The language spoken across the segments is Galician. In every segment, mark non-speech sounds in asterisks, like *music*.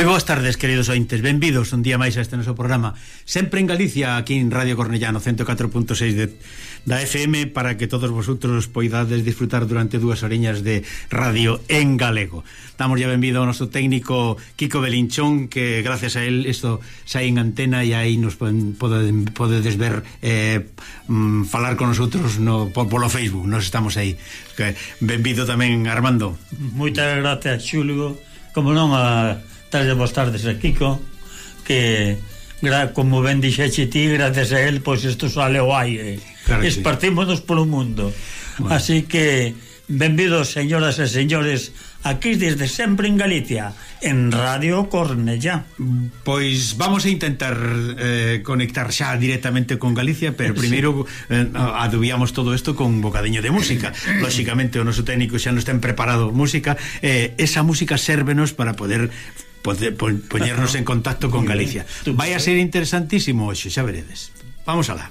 Moi boas tardes, queridos ointes, benvidos un día máis a este noso programa. Sempre en Galicia, aquí en Radio Cornellano 104.6 de, da FM Para que todos vosotros poidades disfrutar durante dúas oriñas de radio en galego. Damos ya benvido ao noso técnico Kiko Belinchón Que gracias a él isto sai en antena e aí nos poden, podedes ver eh, mm, Falar con nosotros no, polo Facebook, nos estamos aí. Que, Benvido tamén Armando. Moitas gracias, Xulgo Como non a tarde, boas tardes a Kiko que gra, como ben dixeche ti, gracias a él, pois isto sale o aire. Claro Espartímonos sí. polo mundo. Bueno. Así que benvidos, señoras e señores, aquí desde sempre en Galicia, en Radio Cornella. Pois vamos a intentar eh, conectar xa directamente con Galicia, pero primeiro sí. eh, adubiamos todo isto con un bocadiño de música. *laughs* Lóxicamente o noso técnico xa nos ten preparado música, eh, esa música sérvenos para poder poder, poñernos en contacto con Galicia. Vai a ser interesantísimo hoxe, xa veredes. Vamos alá.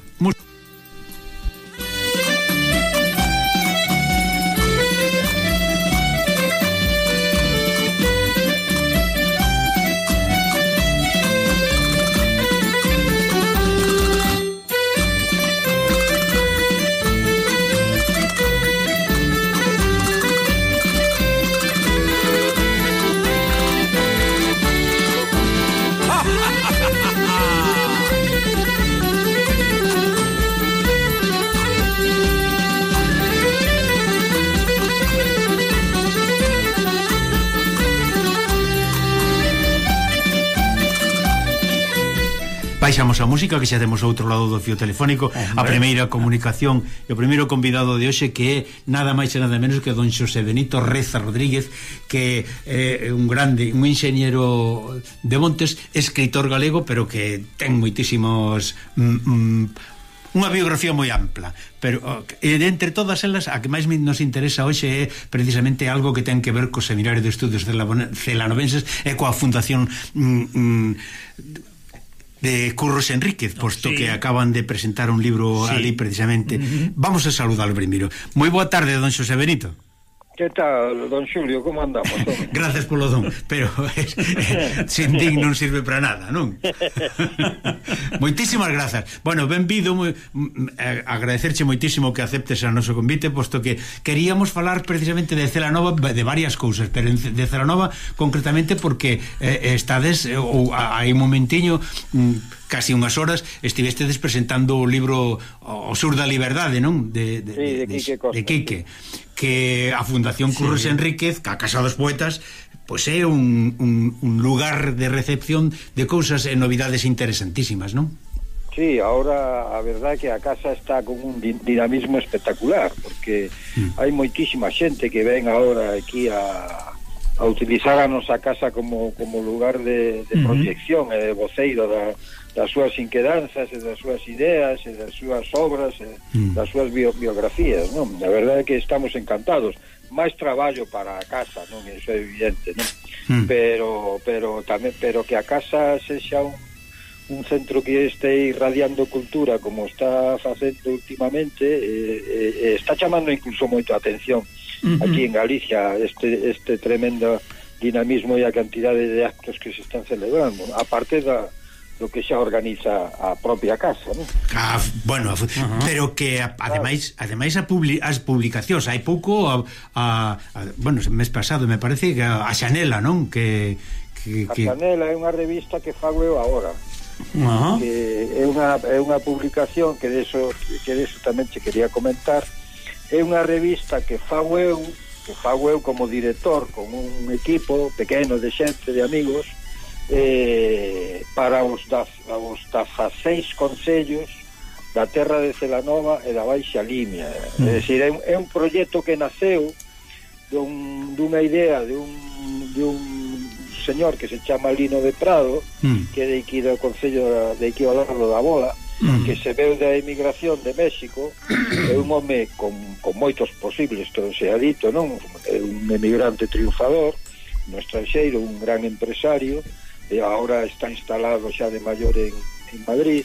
música que xa temos outro lado do fio telefónico Hombre. a primeira comunicación e o primeiro convidado de hoxe que é nada máis e nada menos que don Xosé Benito Reza Rodríguez que é un grande, un enxeñero de Montes, escritor galego pero que ten moitísimos mm, mm, unha biografía moi ampla, pero entre todas elas a que máis nos interesa hoxe é precisamente algo que ten que ver co Seminario de Estudios Celanovenses e coa Fundación mm, mm, de Curros Enríquez, posto sí. que acaban de presentar un libro sí. ali precisamente. Uh -huh. Vamos a saludarlo primeiro. Moi boa tarde, don Xosé Benito. Que tal, don Xulio, como andamos? *laughs* Gracias polo don, pero es, *laughs* eh, sin din non sirve para nada, non? *laughs* Moitísimas grazas. Bueno, benvido, moi, eh, agradecerche moitísimo que aceptes a noso convite, posto que queríamos falar precisamente de Celanova, de varias cousas, pero de Celanova concretamente porque eh, estades, eh, ou hai un momentiño... Mm, casi unhas horas estivestedes presentando o libro O sur da liberdade, non? De, de, sí, de, de, de Quique Costa. De Quique. Sí que a Fundación Curros sí. Enríquez, a Casa dos Poetas, pois é un, un, un lugar de recepción de cousas e novidades interesantísimas, non? Sí, ahora a verdad que a casa está con un dinamismo espectacular porque mm. hai moitísima xente que ven agora aquí a a utilizar a nosa casa como, como lugar de, de proyección e de voceiro da, das súas inquedanzas e das súas ideas e das súas obras e mm. das súas bio, biografías non? a verdade é que estamos encantados máis traballo para a casa non iso é evidente non? Mm. pero pero tamén pero que a casa sexa un un centro que este irradiando cultura como está facendo últimamente eh, eh, eh está chamando incluso moito a atención uh -huh. aquí en Galicia este, este tremendo dinamismo e a cantidade de actos que se están celebrando, aparte da, do que xa organiza a propia casa, non? Ah, bueno, uh -huh. pero que ademais ademais a publi, as publicacións hai pouco a, a, a bueno, mes pasado me parece que a, a Xanela, non? Que, que, que... A Xanela é unha revista que fago eu agora. Uh -huh. que é unha é unha publicación que de eso, que de eso tamén che quería comentar é unha revista que fago eu, que fago eu como director con un equipo pequeno de xente, de amigos, eh, para os, da, os tafaseis concellos da terra de Celanova e da Baixa Limia. Mm. É, dicir, é, un, é un proxecto que naceu dun, dunha idea de un, de un señor que se chama Lino de Prado, mm. que é de aquí do Concello de aquí ao largo da Bola, mm. que se veu da emigración de México é un home con, con moitos posibles que se ha dito non? É un emigrante triunfador no estranxeiro, un gran empresario e agora está instalado xa de maior en, en Madrid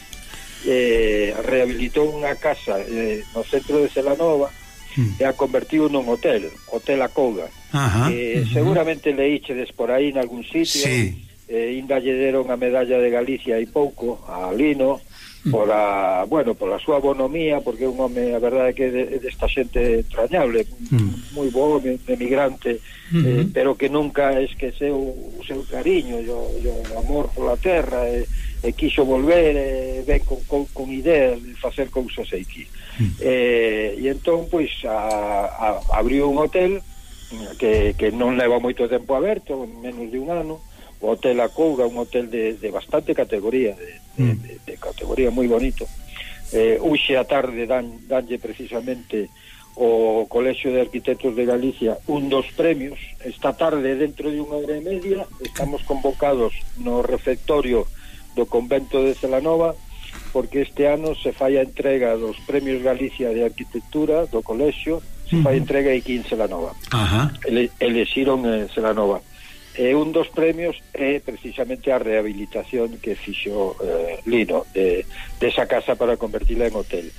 eh, rehabilitou unha casa eh, no centro de Celanova mm. e a convertiu nun hotel, Hotel Acoga Ajá, eh, uh -huh. seguramente leíchedes por aí en algún sitio sí. eh, inda lle deron a medalla de Galicia e pouco a Lino por a, bueno, por a súa bonomía, porque é un home, a verdade é que é desta xente entrañable, mm. moi bo home, emigrante, mm -hmm. eh, pero que nunca esqueceu o seu cariño, o, o amor pola terra, e, e quixo volver, e ven con, con, con ideas de facer cousas aquí. Mm. Eh, e entón, pois, a, a, abriu un hotel que, que non leva moito tempo aberto, menos de un ano, o Hotel A Couga, un hotel de, de bastante categoría, de, mm. de, de categoría moi bonito. Eh, uxe a tarde dan, danlle precisamente o Colexio de Arquitectos de Galicia un dos premios. Esta tarde, dentro de unha hora e media, estamos convocados no refectorio do convento de Celanova porque este ano se fai a entrega dos premios Galicia de Arquitectura do Colexio, se fai entrega e 15 Celanova. Ajá. Ele, elexiron eh, Celanova. E un dos premios é precisamente a rehabilitación que fixo eh, Lino de, de esa casa para convertila en hotel.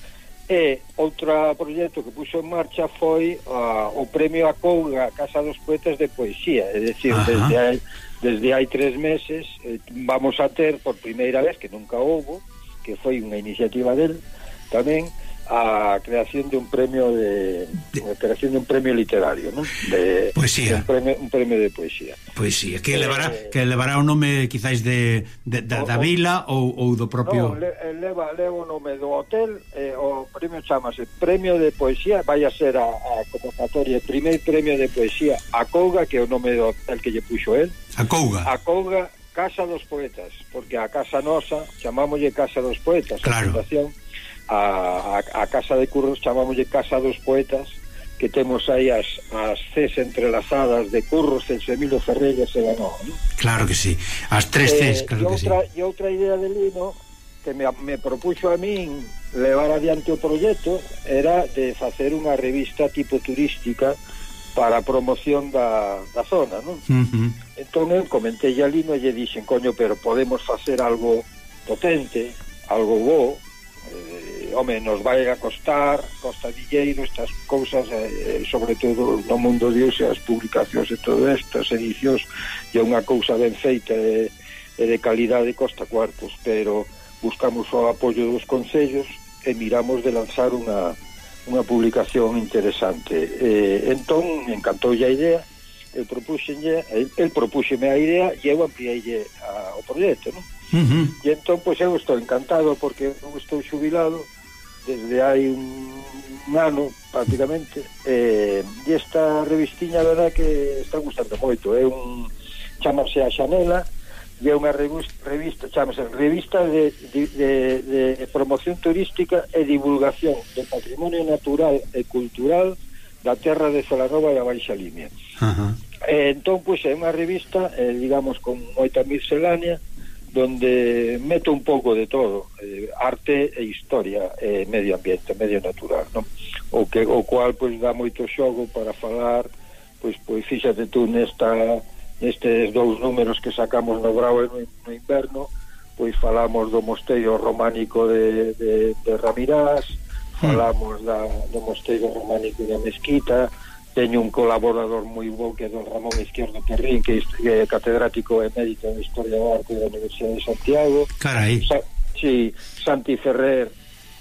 E outro proxecto que puxo en marcha foi uh, o premio a Couga, Casa dos Poetas de Poesía. É dicir, desde hai, desde hai tres meses eh, vamos a ter por primeira vez, que nunca houbo, que foi unha iniciativa del tamén, a creación de un premio de, de creación de un premio literario, ¿no? De poesía. Un premio un premio de poesía. Poesía, que levará eh, que levará o nome quizás de, de de o, da vila ou, ou do propio No, le, eh, leva leva o nome do hotel, eh, o premio chamase Premio de Poesía, vai a ser a, a convocatoria, primeiro premio de poesía a Couga, que é o nome do hotel que lle puxo el. A Couga. A Couga Casa dos Poetas, porque a casa nosa chamámoslle Casa dos Poetas, claro. a fundación a, a, a casa de Curros chamámoslle casa dos poetas que temos aí as, as Cs entrelazadas de Curros, Semilo Ferreira e Ganó. ¿no? Claro que sí, as tres Cs, eh, claro que outra, sí. E outra idea de Lino que me, me propuxo a min levar adiante o proxecto era de facer unha revista tipo turística para a promoción da, da zona, non? Uh -huh. Entón eu comentei a Lino e lle dixen, coño, pero podemos facer algo potente, algo bo, eh, home, nos vai a costar, costa dilleiro, estas cousas, eh, eh, sobre todo no mundo de hoxe, as publicacións e todo isto, as edicións, e unha cousa ben feita e, e de calidade costa cuartos, pero buscamos o apoio dos consellos e miramos de lanzar unha, unha publicación interesante. Eh, entón, encantou a idea, eu propuxenlle, el, el propuxeme a idea e eu ampliei o proxecto, non? Uh -huh. E entón, pois, eu estou encantado porque eu estou xubilado desde hai un, un ano prácticamente eh, e esta revistiña a verdad que está gustando moito é eh, un chamase a Xanela e é unha revista, revista chamase revista de, de, de, de promoción turística e divulgación do patrimonio natural e cultural da terra de Zolanova e a Baixa Limia uh -huh. eh, entón, pois, é unha revista eh, digamos, con moita miscelánea donde meto un pouco de todo, eh, arte e historia, e eh, medio ambiente, medio natural, non? O que o cual pois dá moito xogo para falar, pois pois fíxate tú nesta nestes dous números que sacamos no Bravo e no, no inverno, pois falamos do mosteiro románico de, de, de Ramirás, hmm. falamos da, do mosteiro románico da Mesquita, teño un colaborador moi bo que é don Ramón Izquierdo Perrín que é catedrático emérito de Historia do Arte da Universidade de Santiago. Carai. Sa sí, Santi Ferrer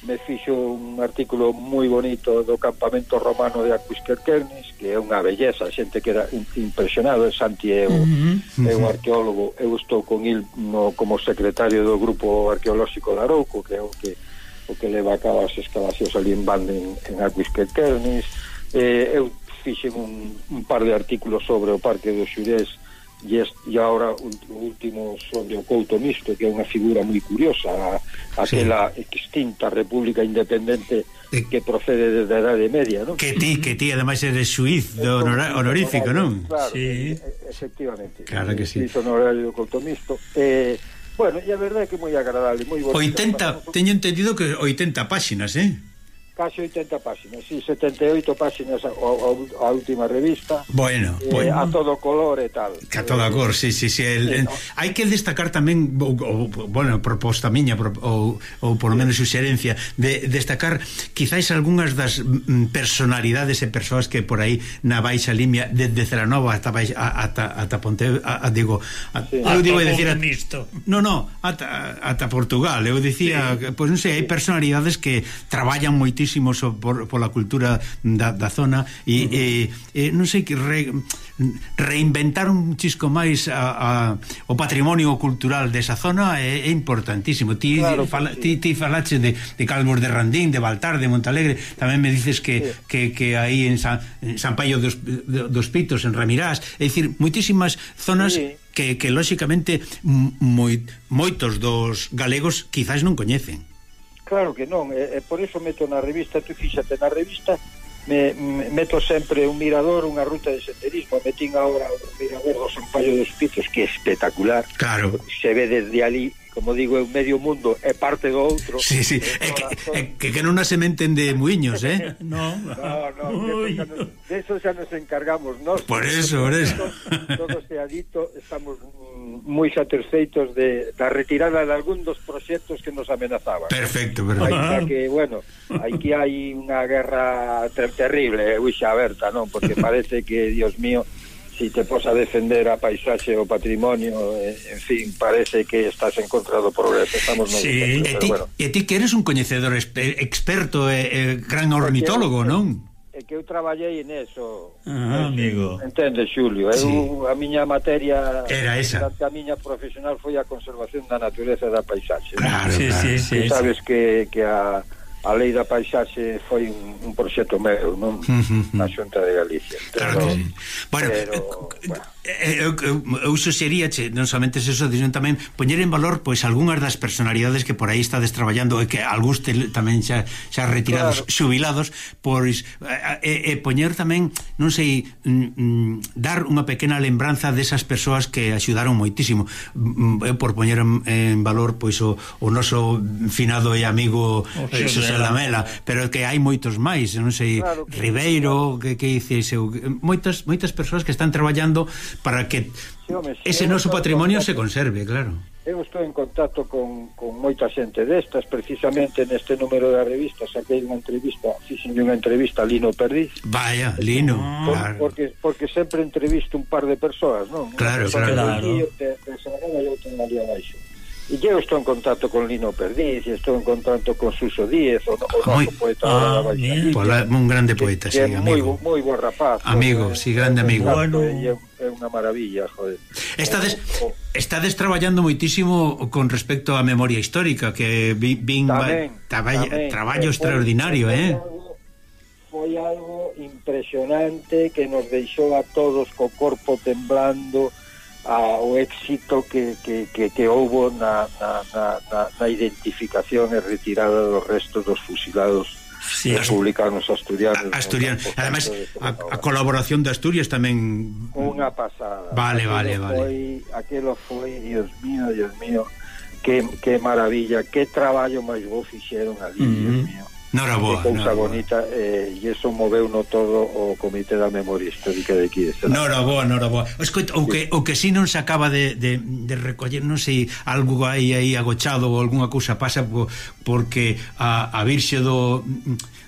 me fixo un artículo moi bonito do campamento romano de Aquisquerquernes que é unha belleza, xente que era impresionado. Santi é, o, uh -huh. é un arqueólogo. Eu estou con il no, como secretario do grupo arqueolóxico de Arouco que é o que, o que leva a cabo as excavacións ali en Bande en, en Aquisquerquernes eh, eu fixen un, un par de artículos sobre o Parque do Xurés e, e agora o último sobre o Couto Misto, que é unha figura moi curiosa, a, aquela sí. extinta República Independente que procede desde a Edade Media, non? Que ti, que ti, ademais eres xuiz do honor... honorífico, non? Claro, sí. efectivamente. Claro que sí. Xuiz honorario do Couto Misto. Eh, bueno, e a verdade é que moi agradable, moi bonito. 80, teño entendido que 80 páxinas, eh? casi 80 páxinas, sí, 78 páxinas a, a, a última revista. Bueno, eh, bueno. A todo color e tal. Que a toda cor, sí, sí, sí. El, sí no. Hai que destacar tamén, o, o, bueno, proposta miña, ou, ou por lo menos suxerencia, de destacar quizáis algunhas das mm, mm, personalidades e persoas que por aí na Baixa Limia, desde Ceranova ata, Baixa, ata, ata Ponte, a, a, digo, a, sí. eu digo, a, decir, a. No, no, ata, ata Portugal, eu dicía, sí. pois pues, non sei, hai personalidades que traballan moitísimo moitísimo so, por, pola cultura da, da zona e, uh -huh. e, e non sei que re, reinventar un chisco máis a, a, o patrimonio cultural desa zona é, é importantísimo ti, claro, fala, sí. ti, ti falache de, de Calvos de Randín, de Baltar, de Montalegre tamén me dices que, sí. que, que aí en San, en San Paio dos, dos Pitos en Ramirás, é dicir, moitísimas zonas sí. que, que lóxicamente moi, moitos dos galegos quizás non coñecen claro que non, e, e por iso meto na revista, tú fíxate, na revista me, me meto sempre un mirador, unha ruta de senderismo, metín agora o mirador do Sampaio dos Pizos, que é espectacular. Claro. Se ve desde ali como digo, é un medio mundo e parte do outro. Sí, sí, é que, é que, que non se menten de muiños, eh? *laughs* no, no, no de, eso nos, de eso xa nos encargamos nós. Por eso, por eso. Todo, se ha dito, estamos moi satisfeitos de, da retirada de algún dos proxectos que nos amenazaban. Perfecto, perfecto. Aí que, bueno, aquí hai unha guerra ter terrible, eh, uixa aberta, non? Porque *laughs* parece que, Dios mío, si te pos a defender a paisaxe o patrimonio, eh, en fin, parece que estás en contra do progreso. Estamos no sí, e ti, bueno. e ti que eres un coñecedor experto, eh, eh, gran ornitólogo, que, non? É que eu traballei neso. Ah, amigo. Entende, Xulio? Eu, sí. A miña materia... Era esa. A, miña profesional foi a conservación da natureza da paisaxe. Claro, sí, claro. Sí, sí, sí, sabes sí. que, que a a lei da paisaxe foi un, un proxecto meu, non? Uh *laughs* -huh. Na Xunta de Galicia. Claro pero, que sí. Bueno, pero, eh, bueno Eh, eh, eu, eu, eu suxería che, non somente eso, sino tamén poñer en valor pois algunhas das personalidades que por aí estades traballando e que algúns te, tamén xa, xa retirados, claro. xubilados, pois eh, e, e poñer tamén, non sei, mm, mm, dar unha pequena lembranza desas persoas que axudaron moitísimo. Eu por poñer en, en valor pois o, o noso finado e amigo eh, Xosé Lamela, pero que hai moitos máis, non sei, claro, Ribeiro, que que dices, moitas moitas persoas que están traballando para que sí, home, ese noso patrimonio contacto, se conserve, claro. Eu estou en contacto con, con moita xente destas, precisamente neste número da revista, saquei unha entrevista, fixen unha entrevista a Lino Perdiz. Vaya, Lino, ah. por, claro. Porque, porque sempre entrevisto un par de persoas, non? Claro, claro. claro. De, de Saragana e outra ali abaixo. E eu estou en contacto con Lino Perdiz, estou en contacto con Suso Díez, o, o moi, poeta ah, da Baixadilla. Pola, un grande poeta, que, sí, que amigo. Moi, moi rapaz. Amigo, eh, sí, grande amigo. Bueno. É, é unha maravilla, joder. Estades, estades traballando moitísimo con respecto á memoria histórica, que vin tamén, traball, tamén, traballo eh, extraordinario, foi, eh? Foi algo impresionante que nos deixou a todos co corpo temblando, a, o éxito que, que, que, que houbo na, na, na, na identificación e retirada dos restos dos fusilados sí, republicanos asturianos. Asturianos. Ademais, a, a colaboración de Asturias tamén... Unha pasada. Vale, vale, vale. Foi, aquelo foi, Dios mío, Dios mío, que, que maravilla, que traballo máis bo fixeron ali, mm -hmm. Dios mío. Noraboa. Cousa bonita, eh, e iso moveu no todo o Comité da Memoria Histórica de aquí. De noraboa, noraboa. Escoita, o que, o que si non se acaba de, de, de recoller, non sei, algo aí, aí agochado ou algunha cousa pasa po, porque a, a Virxe do...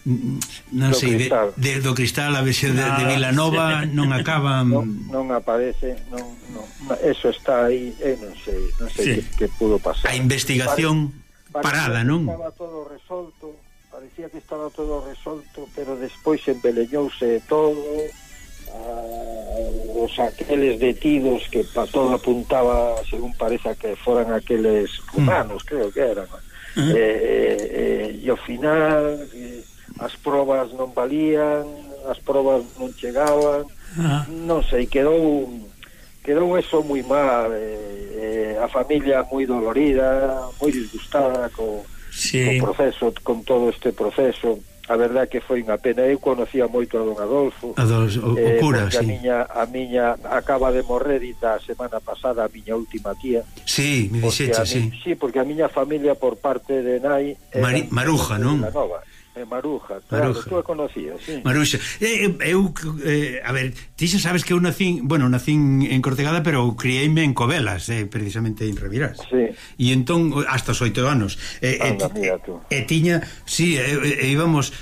Mm, non do sei, cristal. De, de, do cristal, a Virxe de, de ah, Vilanova non acaba... Mm. Non, non aparece, non, non, eso está aí, eh, non sei, non sei sí. que, que pudo pasar. A investigación... Parece, parece parada, non? Estaba todo resolto parecía que estaba todo resolto, pero despois embeleñouse todo, ah, os aqueles detidos que pa todo apuntaba, según parece que foran aqueles mm. humanos, mm. creo que eran. Mm. Eh, eh, eh, e ao final eh, as probas non valían, as probas non chegaban, ah. non sei, quedou quedou eso moi mal, eh, eh, a familia moi dolorida, moi disgustada co sí. o proceso, con todo este proceso a verdad que foi unha pena eu conocía moito a don Adolfo Adolfo, o, eh, o cura, sí. a miña, a miña acaba de morrer e da semana pasada a miña última tía sí, me dixeche, sí. Sí, porque a miña familia por parte de nai Mari, Maruja, non? Nova. É Maruja, claro, Maruja. tú a conocías, sí. Maruxa. Eh, eh, eu, eh, a ver, ti xa sabes que eu nacín, bueno, nacín en Cortegada, pero crieime en Covelas, eh, precisamente en Revirás. Sí. E entón, hasta os oito anos. Eh, eh Anda, eh, mira tú. E eh, tiña, sí, eh, eh, íbamos,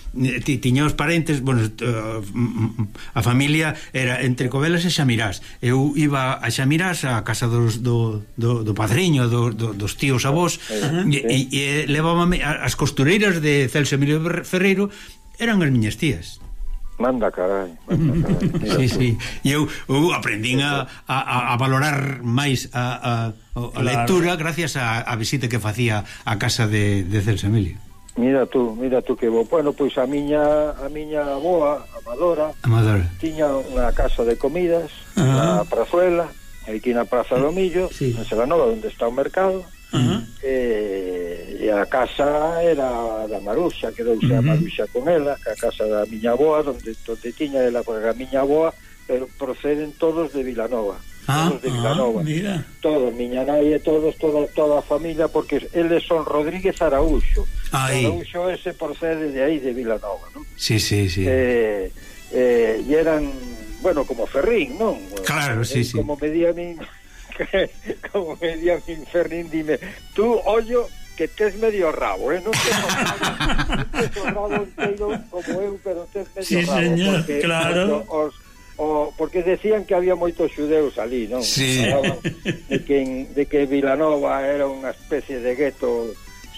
ti, tiña os parentes, bueno, a familia era entre Covelas e Xamirás. Eu iba a Xamirás, a casa dos, do, do, do padriño, do, do, dos tíos avós, sí, e, sí. e, e levábame as costureiras de Celso Emilio Ferreiro eran as miñas tías. Manda carai, manda *laughs* carai. Sí, sí. E eu, eu aprendín a, a, a valorar máis a, a, a claro. lectura gracias a, a visita que facía a casa de, de Celso Emilio. Mira tú, mira tú que bo. Bueno, pois a miña a miña aboa, Amadora, Amadora. tiña unha casa de comidas uh -huh. na Prazuela, aquí na Praza do Millo, sí. en Selanova, onde está o mercado uh eh, -huh. e, e a casa era da Maruxa, quedouse uh -huh. a Maruxa con ela, a casa da miña aboa, donde, donde tiña ela a miña aboa, pero proceden todos de Vilanova. Ah, todos de ah, Vilanova. Ah, mira. Todos, miña nai e todos, toda, toda a familia, porque eles son Rodríguez Araúxo. Aí. Araúxo ese procede de aí, de Vilanova, ¿no? Sí, sí, sí. Eh, eh, e eran, bueno, como Ferrín, non? Claro, sí, eh, sí. Como me di a mí... *laughs* *laughs* como me di a min Fernín, dime, tú ollo que tes medio rabo, eh? non tes o rabo inteiro como eu, pero tes medio sí, rabo. Señor, porque, claro. Os, o, porque decían que había moitos xudeus ali, non? Sí. De que, de que Vilanova era unha especie de gueto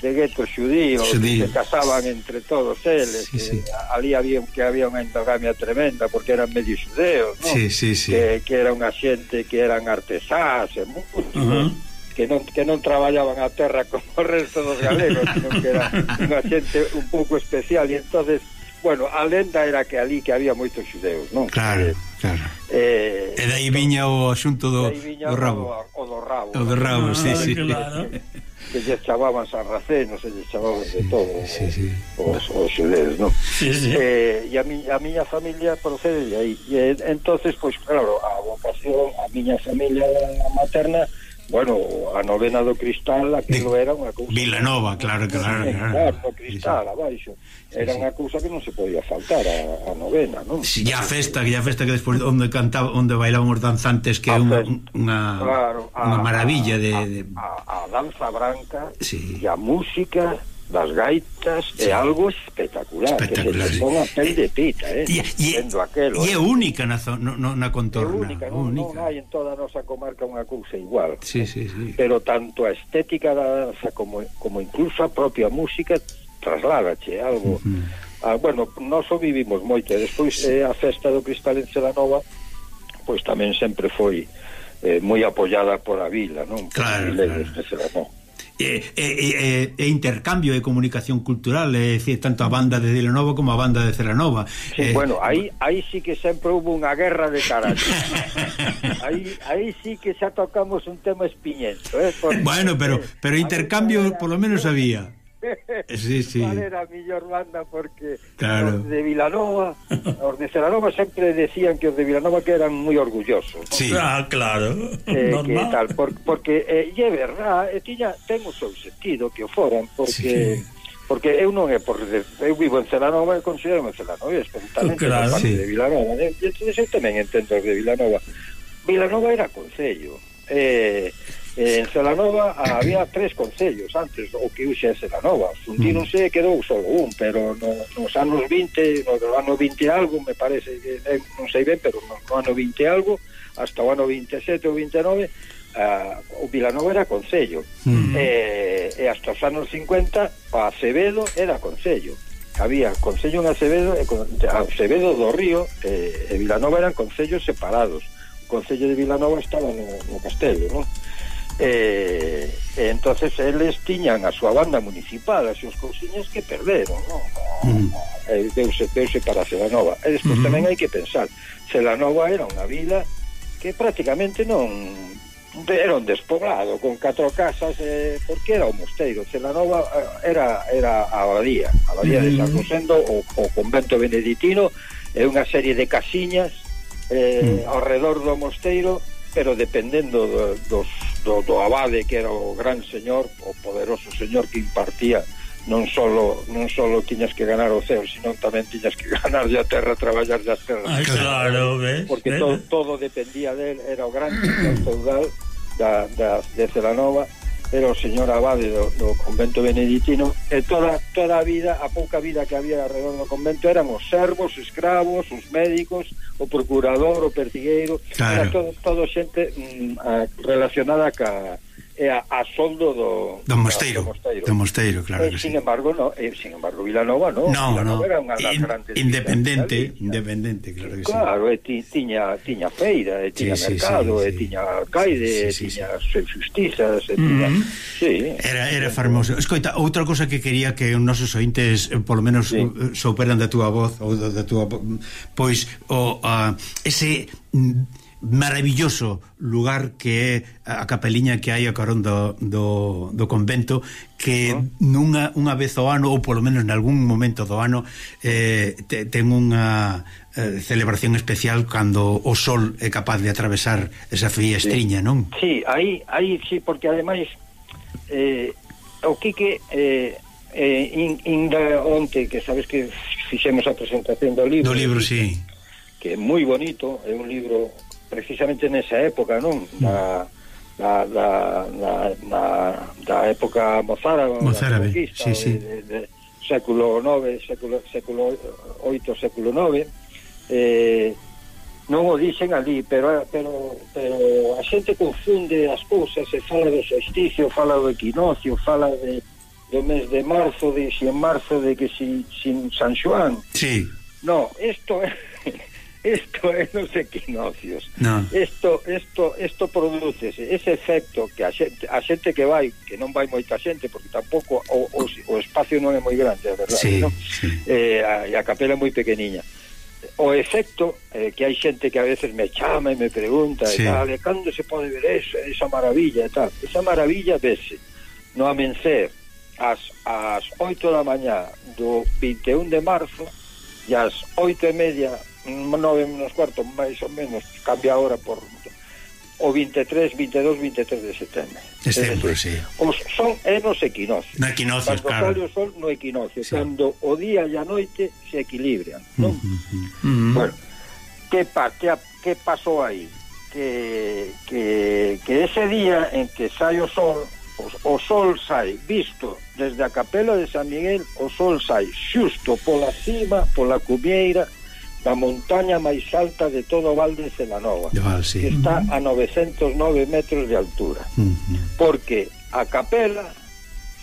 de guetos xudíos que se casaban entre todos eles sí, sí. ali había que había unha endogamia tremenda porque eran medio xudeos ¿no? sí, sí, sí. Que, que era unha xente que eran artesás e muchos, uh -huh. que non que non traballaban a terra como o resto dos galegos, *laughs* sino que era unha xente un pouco especial e entonces, bueno, a lenda era que ali que había moitos xudeus, non? Claro, eh, claro. Eh, e dai viña o asunto do, viña do rabo. O, o do rabo. O do rabo, ah, sí, sí. Claro que lle chamaban sarracenos e lle chamaban de todo sí, sí. os, os xudeus, no? sí, sí. Eh, e a, mi, a miña familia procede de aí e entonces, pois claro a vocación, a miña familia materna bueno, a novena do Cristal aquilo de, era unha cousa Vilanova, claro, claro, claro, claro no Cristal sí, abaixo, era sí, sí. unha cousa que non se podía faltar a, a novena non? Si, sí, a festa, que a festa que despois onde cantaba, onde bailaban os danzantes que é unha, unha, claro, unha maravilla de, de... A, a, a danza branca sí. e a música das gaitas sí. é algo espectacular, espectacular. que se pon a pel de pita, eh? E, e, aquelo, e é única na, no, no, na contorna. É única, non, única. non hai en toda a nosa comarca unha cousa igual. Sí, sí, sí. Pero tanto a estética da danza como, como incluso a propia música trasládache ¿eh? algo. Uh -huh. ah, bueno, nós o vivimos moito. E despois eh, a festa do Cristal en Celanova pois tamén sempre foi eh, moi apoiada por a vila, non? Claro, claro. Claro e, e, e, e intercambio e comunicación cultural, é dicir, tanto a banda de Dilanova como a banda de Celanova. Sí, eh, bueno, aí aí sí que sempre hubo unha guerra de carácter. *laughs* aí aí sí que xa tocamos un tema espiñento, eh? Porque, bueno, pero eh, pero intercambio polo menos había. *laughs* sí, sí. cuál era a mellor banda porque claro. os de Vilanova *laughs* os de Celanova sempre decían que os de Vilanova que eran moi orgullosos sí. ah, claro eh, *laughs* Normal. que tal, por, porque eh, é verdad e tiña, ten o seu sentido que o foran porque sí. Porque eu non é por eu vivo en Celanova e considero en Celanova, pero tamén claro, parte sí. de Vilanova, ¿eh? e entonces eu tamén entendo de Vilanova. Vilanova era concello. Eh, eh, en Celanova había tres concellos antes o que uxe é Celanova fundíronse mm. e quedou só un pero no, nos anos 20 no, no ano 20 algo me parece que eh, non sei ben pero no, no ano 20 algo hasta o ano 27 ou 29 a, ah, o Vilanova era concello. Mm. e, e hasta os anos 50 a Acevedo era concello. Había Concello en Acevedo e Acevedo do Río e, e Vilanova eran concellos separados. O Concello de Vilanova estaba no, no Castelo non? E, e entonces eles tiñan a súa banda municipal, as seus cousiñas que perderon, no? Mm. E deuse, deuse para Celanova. E despois mm -hmm. tamén hai que pensar, Celanova era unha vila que prácticamente non era un despoblado con catro casas eh, porque era o mosteiro Celanova eh, era era a abadía a abadía mm. de San mm-hmm. Rosendo o, o convento beneditino e unha serie de casiñas eh, mm. ao redor do mosteiro pero dependendo do, dos, do, do abade que era o gran señor, o poderoso señor que impartía non solo non solo tiñas que ganar o ceo, sino tamén tiñas que *laughs* ganar a terra, traballar a terra. Ay, claro, ves. Porque todo, todo dependía del, era o gran feudal da, da, de Celanova era o señor abade do, do convento beneditino e toda, toda a vida, a pouca vida que había alrededor do convento eran os servos, os escravos, os médicos, o procurador, o pertigueiro, claro. era todo, todo xente mm, a, relacionada ca, e a, a soldo do do Mosteiro, do Mosteiro, do Mosteiro claro e, que sin sí. embargo, no, e, sin embargo Vilanova no, no, Vilanova no. era unha das In, grandes independente, independente, claro que claro, sí. Claro, e ti, tiña tiña feira, e tiña sí, mercado, sí, sí, e tiña caide, sí, sí, sí, e tiña sí. xustizas, e mm-hmm. tiña, mm -hmm. sí. Era era fermoso. Escoita, outra cousa que quería que os nosos ointes eh, polo menos sí. souperan da túa voz ou da túa pois o uh, ese mm, maravilloso lugar que é a capeliña que hai a carón do, do, do convento que uh -huh. nunha unha vez ao ano ou polo menos nalgún momento do ano eh, te, ten unha eh, celebración especial cando o sol é capaz de atravesar esa fría estriña, non? Sí, aí, aí sí, porque ademais eh, o Quique eh, eh, in, inda onte que sabes que fixemos a presentación do libro do libro, sí que é moi bonito, é un libro precisamente nesa época, non? Da, da, da, da, da, da época mozárabe, mozárabe sí, sí. De, de, de, século IX, século, século VIII, século IX, eh, non o dicen ali, pero, pero, pero a xente confunde as cousas e fala do solsticio, fala do equinoccio, fala de, do mes de marzo, de si en marzo, de que si, sin San Xoán. Sí. No, isto *laughs* é... Isto é nos equinocios. No. Isto, isto, isto produce ese efecto que a xente, a xente que vai, que non vai moita xente, porque tampouco o, o, o espacio non é moi grande, a verdade, sí, no? Sí. Eh, a, a capela é moi pequeniña. O efecto eh, que hai xente que a veces me chama e me pregunta sí. e tal, e cando se pode ver eso, esa maravilla e tal. Esa maravilla vese no amencer ás, ás 8 da mañá do 21 de marzo e ás 8 e media nove menos cuarto, máis ou menos, cambia ahora por o 23, 22, 23 de setembro. De setembro, sí. Os son é nos equinoccios. No equinoccios, claro. Cando sol no equinoccio, sí. cando o día e a noite se equilibran, non? Uh -huh. Uh -huh. Bueno, que, pa, que, que pasou aí? Que, que, que ese día en que sai o sol, o, o sol sai visto desde a capela de San Miguel, o sol sai xusto pola cima, pola cubieira, da montaña máis alta de todo o Val de Selanova, Val, sí. que está a 909 metros de altura. Uh -huh. Porque a capela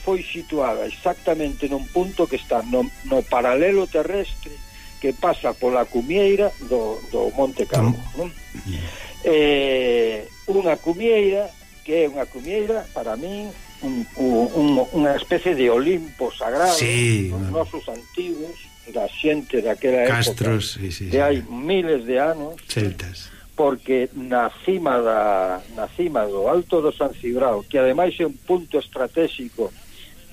foi situada exactamente nun punto que está no, no paralelo terrestre que pasa pola cumieira do, do Monte Carmo. Non? Mm. Eh, unha cumieira que é unha cumieira para min un, un, un, unha especie de Olimpo sagrado sí, dos nosos antigos da xente daquela Castros, época, sí, sí, que hai miles de anos, celtas, porque na cima da na cima do Alto do San Cibrao, que ademais é un punto estratégico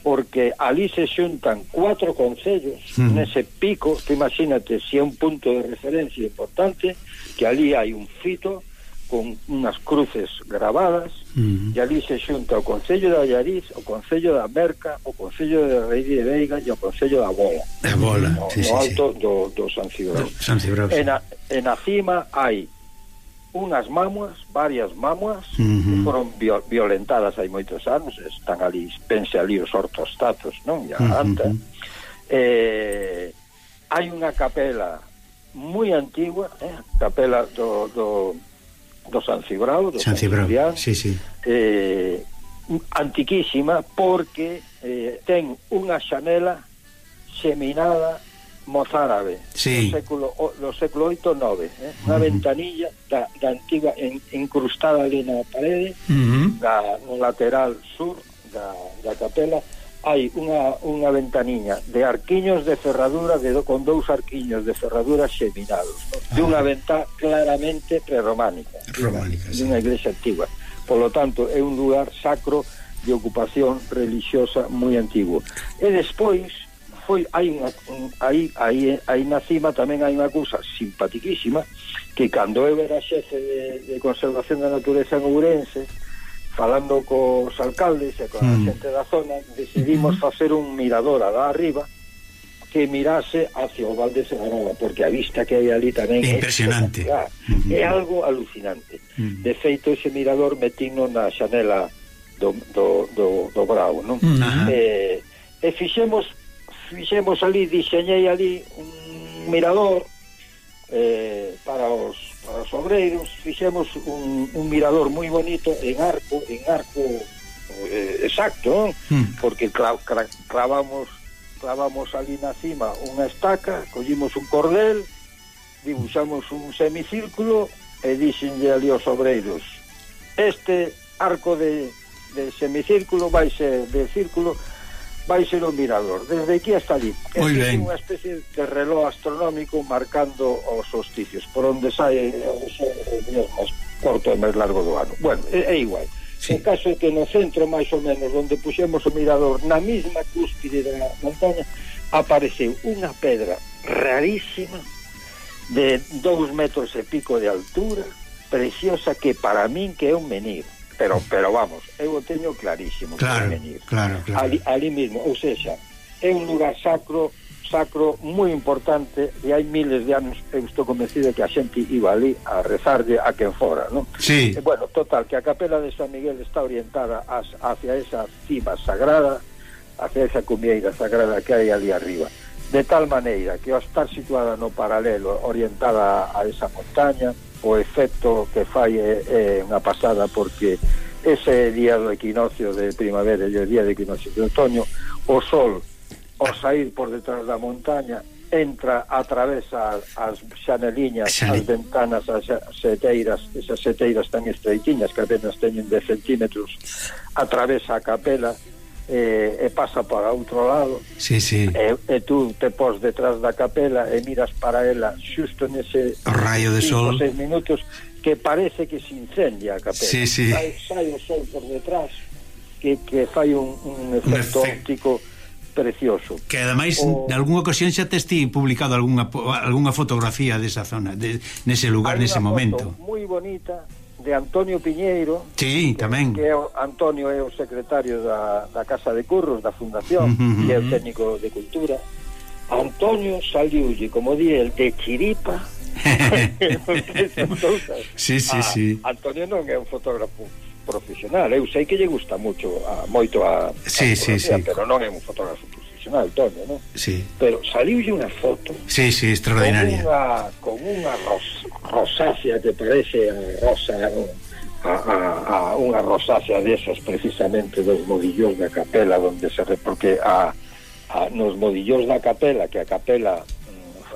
porque ali se xuntan cuatro concellos mm. nese pico, que imagínate, se si é un punto de referencia importante, que ali hai un fito con unhas cruces gravadas uh -huh. e ali se xunta o Concello de Allariz, o Concello da Merca, o Concello de Rei de Veiga e o Concello da Bola. a Bola, no, sí, no sí, alto sí. do, do San Cibrao San En, a, en a cima hai unhas mamuas, varias mamuas uh -huh. que foron viol, violentadas hai moitos anos, están ali pense ali os ortostatos, non? E a uh -huh. eh, hai unha capela moi antigua, eh, capela do, do do San Cibrao, do San, Cibrao, Cibrao, sí, sí. Eh, antiquísima porque eh, ten unha xanela seminada mozárabe sí. do século do século 8 9, eh? unha uh -huh. ventanilla da, da antiga en, incrustada ali na parede, uh -huh. da, no lateral sur da, da capela hai unha, unha ventaniña de arquiños de ferradura de, con dous arquiños de ferradura xeminados no? ah. unha venta claramente prerrománica románica, unha sí. igrexa antigua polo tanto é un lugar sacro de ocupación religiosa moi antigo e despois foi hai, unha, hai, hai, hai na cima tamén hai unha cousa simpatiquísima que cando eu era xefe de, de conservación da natureza en Ourense falando cos alcaldes e coa mm. xente da zona, decidimos hmm. facer un mirador alá arriba que mirase hacia o Val de Segarova, porque a vista que hai ali tamén é impresionante. É, hmm. é algo alucinante. Hmm. De feito, ese mirador metino na xanela do, do, do, do Bravo, non? Mm eh, e fixemos fixemos ali, diseñei ali un mirador eh, para os para os obreiros, fixemos un, un mirador moi bonito en arco, en arco eh, exacto. Mm. porque cra, cra, clavamos clavamos ali na cima unha estaca, collimos un cordel, dibuixamos un semicírculo e dixenlle ali aos obreiros este arco de, de semicírculo vai ser de círculo vai ser un mirador, desde aquí hasta ali. este ben. Unha especie de reló astronómico marcando os solsticios, por onde sae o sol máis corto e máis largo do ano. Bueno, é, é igual. Sí. O caso é que no centro, máis ou menos, onde puxemos o mirador, na mesma cúspide da montaña, apareceu unha pedra rarísima de dous metros e pico de altura, preciosa, que para min que é un menino pero pero vamos, eu o teño clarísimo claro, que venir. Claro, claro. Ali, ali mismo, ou seja, é un lugar sacro sacro moi importante e hai miles de anos eu estou convencido que a xente iba ali a rezarlle a quen fora, non? Sí. E, bueno, total, que a capela de San Miguel está orientada as, hacia esa cima sagrada, hacia esa cumieira sagrada que hai ali arriba. De tal maneira que ao estar situada no paralelo, orientada a esa montaña, o efecto que fai é, é unha pasada porque ese día do equinoccio de primavera e o día do equinoccio de otoño o sol ao sair por detrás da montaña entra, atravesa as xaneliñas, Xane. as ventanas, as seteiras, esas seteiras tan estreitiñas que apenas teñen de centímetros, atravesa a capela e, e pasa para outro lado sí, sí. E, e tú te pos detrás da capela e miras para ela xusto nese o rayo de sol seis minutos que parece que se incendia a capela sí, sí. Sai, sai o sol por detrás que, que fai un, un efecto un efect... óptico precioso. Que ademais o... algunha ocasión xa te estive publicado algunha algunha fotografía desa zona, de, nese lugar, nese momento. Moi bonita, de Antonio Piñeiro sí, tamén. que é o, Antonio é o secretario da, da Casa de Curros da Fundación uh -huh, e é o técnico de Cultura Antonio saliulle, como di el, de Chiripa *laughs* sí, sí, a, sí. Antonio non é un fotógrafo profesional eu sei que lle gusta moito a, moito a, sí, a sí, sí. pero non é un fotógrafo profesional profesional, Toño, non? Sí. Pero saliulle unha foto. Sí, sí, extraordinaria. Con unha, con unha rosácea que parece a rosa a, a, a unha rosácea desas precisamente dos modillos da capela donde se re, porque a, a nos modillos da capela, que a capela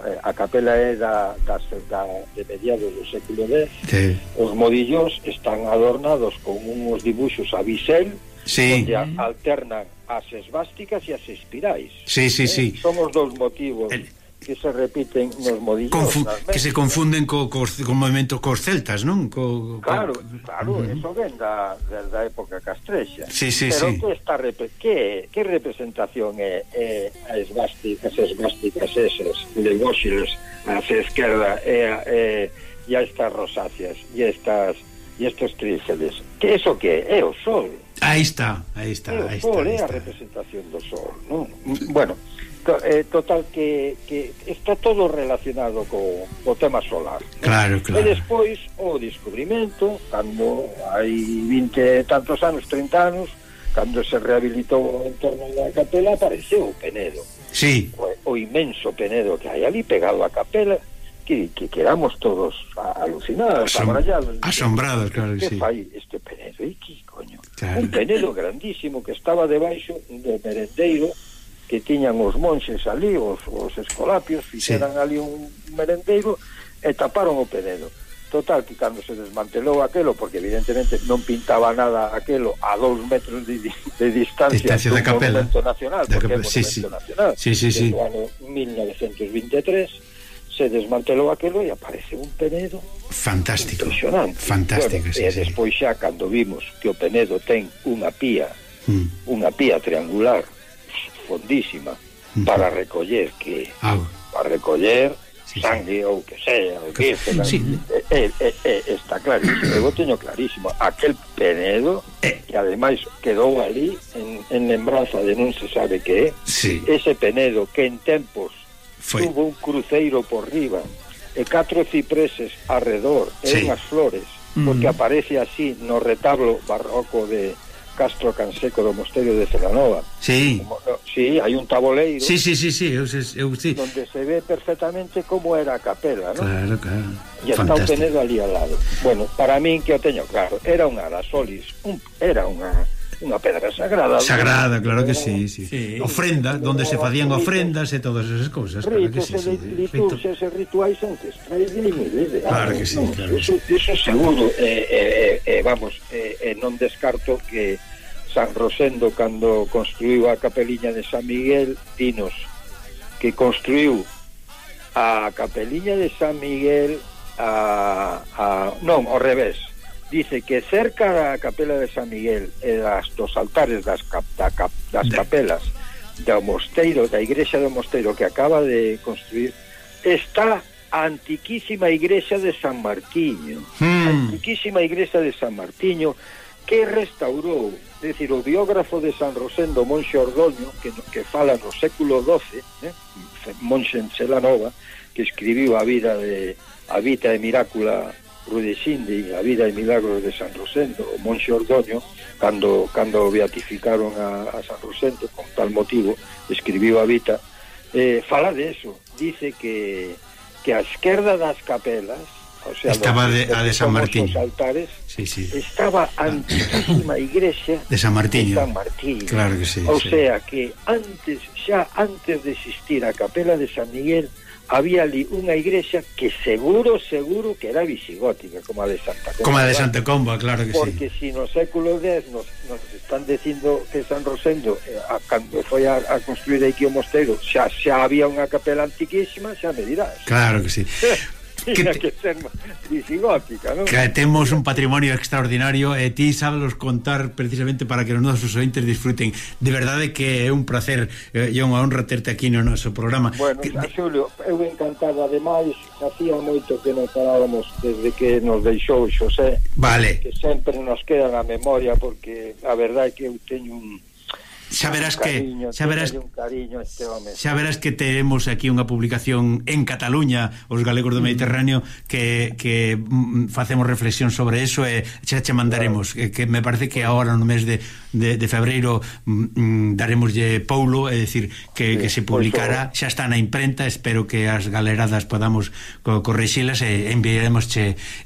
eh, a capela é da, da, da de mediados do século X, sí. os modillos están adornados con uns dibuxos a bisel sí. onde alternan as esvásticas e as espirais. Sí, sí, eh? sí. Son os dous motivos. El que se repiten nos modillos Confu que se confunden co, co, co movimento cos celtas, non? Co, co, claro, claro, uh -huh. eso ven da, da época castrexa sí, sí, pero sí. que está que, que representación é, é as esvásticas, esvásticas esas legóxiles as esquerda e, e, e a estas rosáceas e estas e estos tríceles que eso que é? é o sol Aí está, aí está, Pero aí está. O é a representación do sol, non? Bueno, to, eh, total que, que está todo relacionado co, co tema solar. Claro, claro. E despois o descubrimento, cando hai 20 tantos anos, 30 anos, cando se rehabilitou o entorno da capela, apareceu o Penedo. Sí. O, o inmenso Penedo que hai ali pegado á capela, que, que quedamos todos alucinados, Asom abrallados. Asombrados, claro que sí. Fai este penedo, e que coño? Claro. Un penedo grandísimo que estaba debaixo do merendeiro que tiñan os monxes ali, os, os escolapios, fixeran sí. ali un merendeiro e taparon o penedo. Total, que cando se desmantelou aquelo, porque evidentemente non pintaba nada aquelo a dous metros de, de distancia, distancia da capela. monumento nacional, da porque capela. Sí, é monumento sí. nacional, sí, sí, sí. ano 1923, se desmantelou aquilo e aparece un penedo fantástico, impresionante fantástico, bueno, sí, e sí. despois xa cando vimos que o penedo ten unha pía mm. unha pía triangular fondísima mm. para recoller que Agua. para recoller sí, sangue sí. ou que sea o que sea, sí. eh, eh, eh, está clarísimo *clears throat* eu teño clarísimo aquel penedo eh. que ademais quedou ali en, en lembranza de non se sabe que é sí. ese penedo que en tempos Foi. Tuvo un cruceiro por riba e catro cipreses arredor e unhas flores, porque mm. aparece así no retablo barroco de Castro Canseco do Mosteiro de Celanova. Sí. Como, sí, hai un taboleiro. Sí, sí, sí, sí, eu, eu, sí. Donde se ve perfectamente como era a capela, ¿no? Claro, claro. E está o Penedo ali al lado. Bueno, para min que o teño claro, era unha da Solis, un, era unha unha pedra sagrada. Sagrada, claro que sí, sí. sí. Ofrenda, donde se facían ofrendas e todas esas cousas. Claro que sí, sí. liturgias e rituais ancestrais de limites. Claro que sí, claro. Eso, eso seguro, eh, eh, eh, eh, vamos, eh, eh, non descarto que San Rosendo, cando construiu a capeliña de San Miguel, dinos que construiu a capeliña de San Miguel a, a non, ao revés, dice que cerca da capela de San Miguel e das, dos altares das, cap, da, cap, das capelas do mosteiro, da igrexa do mosteiro que acaba de construir, está a antiquísima igrexa de San Martiño. Hmm. Antiquísima igrexa de San Martiño que restaurou, é dicir, o biógrafo de San Rosendo Monxe Ordoño, que, que fala no século XII, eh, Monxe en Celanova, que escribiu a vida de a vida de mirácula Rudexinde a vida e milagros de San Rosendo, o Monxe Ordoño, cando, cando beatificaron a, a San Rosendo, con tal motivo, escribiu a Vita, eh, fala de eso, dice que, que a esquerda das capelas, o sea, estaba de, a de San Martín altares, sí, sí. estaba a antiquísima igrexa de San Martiño, de San Martiño. Claro que sí, o sí. sea que antes xa antes de existir a capela de San Miguel había ali unha igrexa que seguro, seguro que era visigótica, como a de Santa Comba. Como a de Santa Comba, claro que porque sí. Porque si no século X nos, nos están dicindo que San Rosendo eh, a, cando foi a, a construir aquí o mosteiro, xa, xa había unha capela antiquísima, xa me dirás. Claro que sí. *laughs* que, te... que ser visigótica, non? Que temos un patrimonio extraordinario e ti sabes contar precisamente para que os nosos ointes disfruten. De verdade que é un placer eh, e unha honra terte aquí no noso programa. Bueno, que... Xulio, eu encantado, ademais, hacía moito que non falábamos desde que nos deixou Xosé. Vale. Que sempre nos queda na memoria porque a verdade é que eu teño un xa verás cariño, que xa verás cariño este home. Xa verás que teremos aquí unha publicación en Cataluña, os galegos do mm. Mediterráneo que, que mm, mm, facemos reflexión sobre eso e xa che mandaremos claro. que, que me parece que agora no mes de, de, de febreiro mm, daremoslle Paulo, é dicir que, sí, que se publicará, xa está na imprenta, espero que as galeradas podamos co correxilas e enviaremos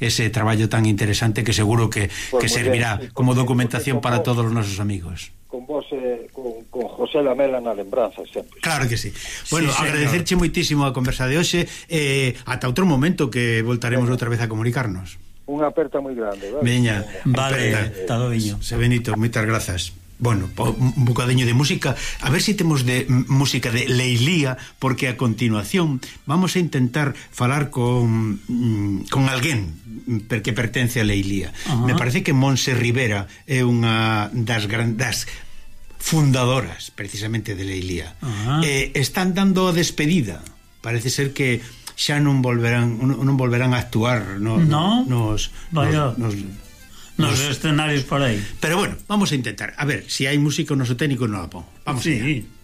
ese traballo tan interesante que seguro que, pues que servirá bien, como documentación para todos os nosos amigos. Con vos eh, José Lamela na lembranza sempre. Claro que sí. Bueno, sí, agradecerche moitísimo a conversa de hoxe eh, ata outro momento que voltaremos outra vez a comunicarnos. Unha aperta moi grande. Vale? Veña, vale, todo viño. Se Benito, moitas grazas. Bueno, un bocadiño de música A ver se si temos de música de Leilía Porque a continuación Vamos a intentar falar con mm, Con alguén que pertence a Leilía uh -huh. Me parece que Monse Rivera É unha das, grandas fundadoras precisamente de Leilía uh -huh. eh, están dando a despedida. Parece ser que xa non volverán non volverán a actuar no, no, nos, Vaya. nos, nos nos, nos escenarios por aí. Pero bueno, vamos a intentar. A ver, se si hai músico noso técnico non a pongo vamos sí. allá.